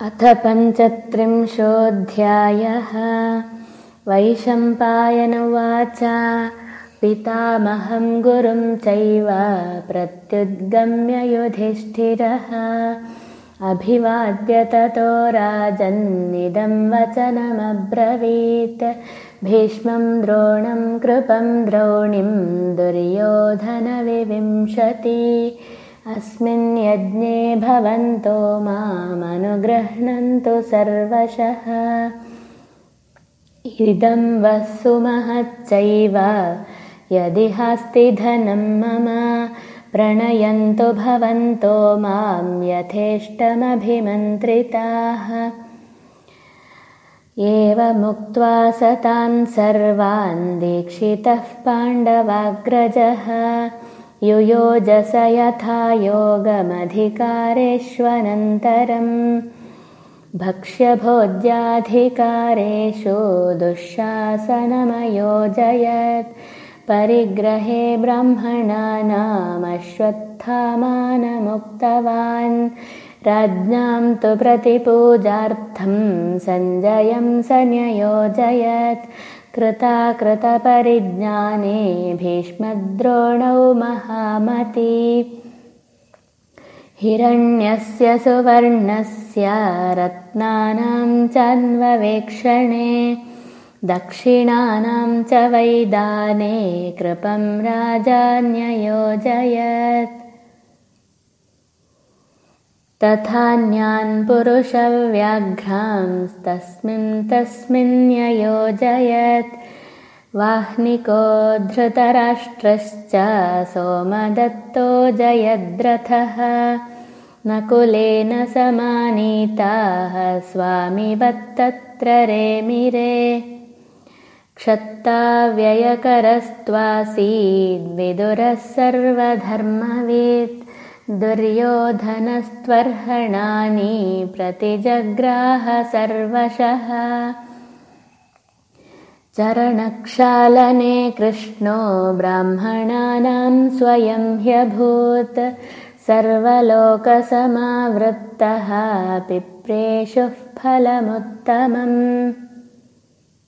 अथ पञ्चत्रिंशोऽध्यायः। वैशम्पायनुवाच। पितामहं गुरुं चैव प्रत्युद्गम्य युधिष्ठिरः। अभिवाद्य ततो राजन्निदं वचनमब्रवीत्। भीष्मं द्रोणं कृपं द्रोणिं दुर्योधनविविंशति अस्मिन् यज्ञे भवन्तो मामनुगृह्णन्तु सर्वशः। इदं वः सुमहच्चैव। यदि हस्ति धनं मम प्रणयन्तु भवन्तो मां यथेष्टमभिमन्त्रिताः। एवमुक्त्वा सतान् सर्वान् दीक्षितः पाण्डवाग्रजः युयोजस यथा योगमधिकारेष्वनन्तरम् भक्ष्यभोज्याधिकारेषु दुःशासनमयोजयत्। परिग्रहे ब्रह्मणानामश्वत्थामानमुक्तवान् राज्ञां तु प्रतिपूजार्थं सञ्जयं स न्ययोजयत् कृताकृतपरिज्ञाने भीष्मद्रोणौ महामती। हिरण्यस्य सुवर्णस्य रत्नानां चान्ववेक्षणे दक्षिणानां च वैदाने कृपं राजान्ययोजयत् तथान्यान् पुरुषव्याघ्रांस्तस्मिन् तस्मिन्ययोजयत् वाह्निको धृतराष्ट्रश्च सोमदत्तो जयद्रथः। नकुलेन समानीताः स्वामिवत्तत्र रेमिरे। क्षत्ताव्ययकरस्त्वासीद्विदुरः सर्वधर्मवेत् दुर्योधनस्त्वर्हणानि प्रतिजग्राह सर्वशः। चरणक्षालने कृष्णो ब्राह्मणानां स्वयं ह्यभूत्। सर्वलोकसमावृत्तः पिप्रेषुः फलमुत्तमम्